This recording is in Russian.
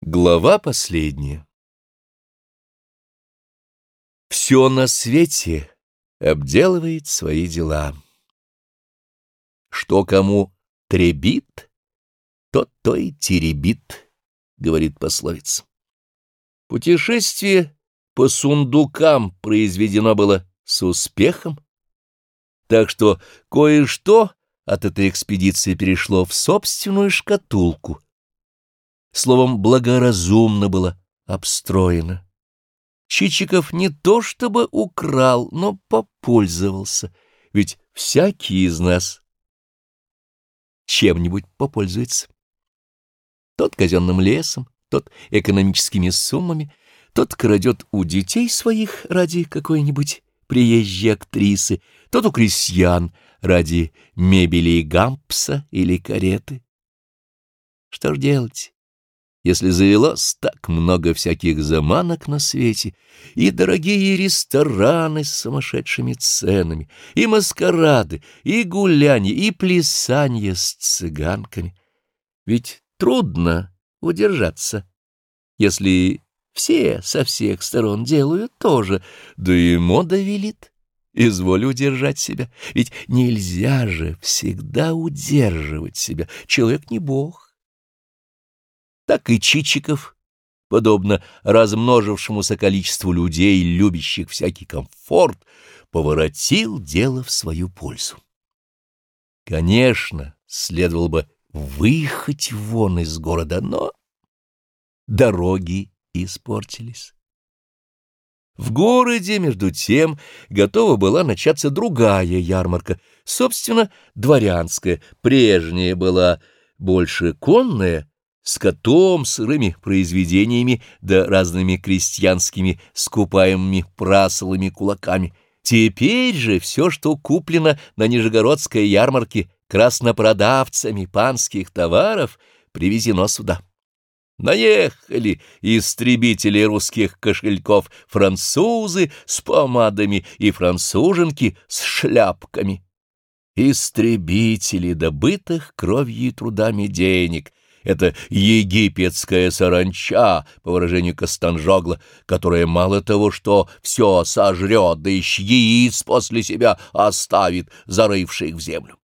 Глава последняя Все на свете обделывает свои дела. Что кому требит, тот то и теребит, говорит пословица. Путешествие по сундукам произведено было с успехом, так что кое-что от этой экспедиции перешло в собственную шкатулку — словом, благоразумно было обстроено. Чичиков не то чтобы украл, но попользовался, ведь всякий из нас чем-нибудь попользуется. Тот казенным лесом, тот экономическими суммами, тот крадет у детей своих ради какой-нибудь приезжей актрисы, тот у крестьян ради мебели и гампса или кареты. Что ж делать? Если завелось так много всяких заманок на свете, и дорогие рестораны с сумасшедшими ценами, и маскарады, и гулянья, и плясанья с цыганками. Ведь трудно удержаться, если все со всех сторон делают тоже, да и мода велит. Изволь удержать себя, ведь нельзя же всегда удерживать себя, человек не бог так и Чичиков, подобно размножившемуся количеству людей, любящих всякий комфорт, поворотил дело в свою пользу. Конечно, следовало бы выехать вон из города, но дороги испортились. В городе, между тем, готова была начаться другая ярмарка, собственно, дворянская, прежняя была больше конная, с котом, сырыми произведениями да разными крестьянскими скупаемыми прасолами кулаками. Теперь же все, что куплено на Нижегородской ярмарке краснопродавцами панских товаров, привезено сюда. Наехали истребители русских кошельков, французы с помадами и француженки с шляпками. Истребители добытых кровью и трудами денег, это египетская саранча, по выражению Костанжогла, которая мало того, что все сожрет, да еще яиц после себя оставит, зарывших в землю.